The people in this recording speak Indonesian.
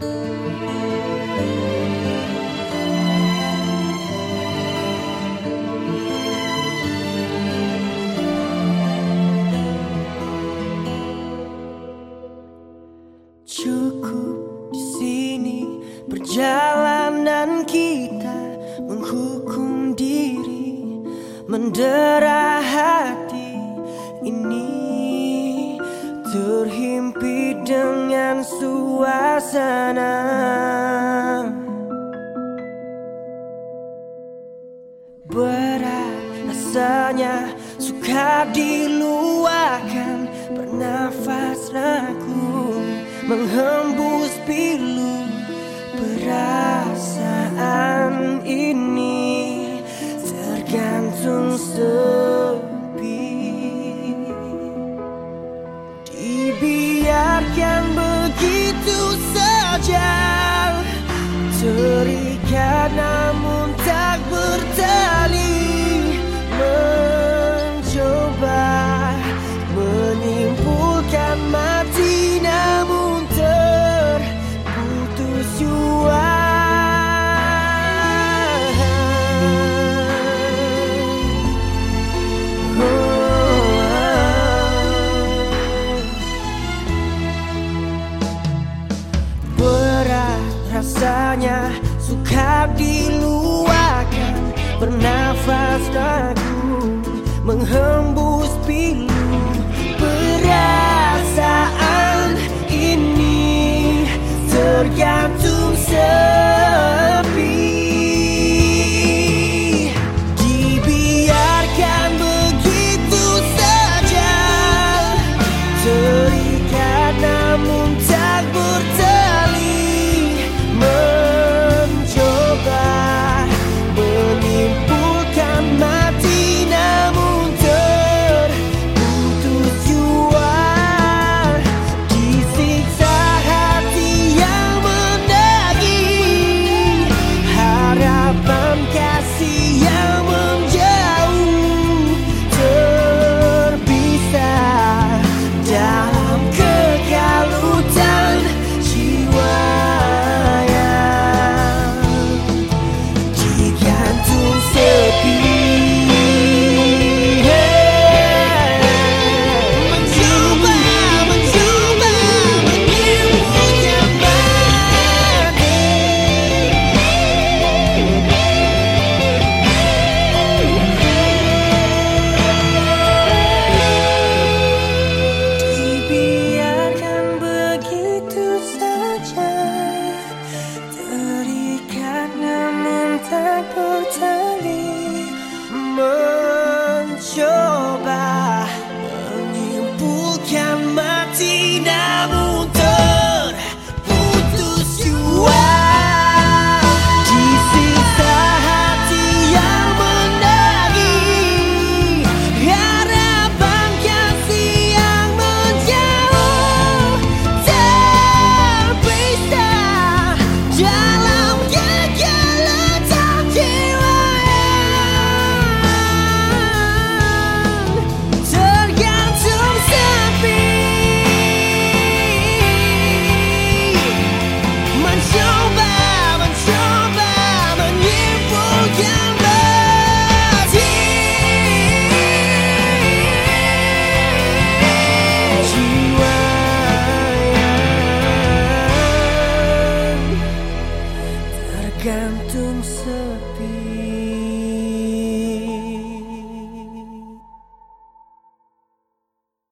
Cukup di sini perjalanan kita menghukum diri mendera rasanya suka diluahkan Bernafas ragu menghembus pilu Perasaan ini. Tergantung sepi. Dibiarkan begitu saja Terikat namun rasanya suka diluahkan. Bernafas dagu menghembus pilu. sepi.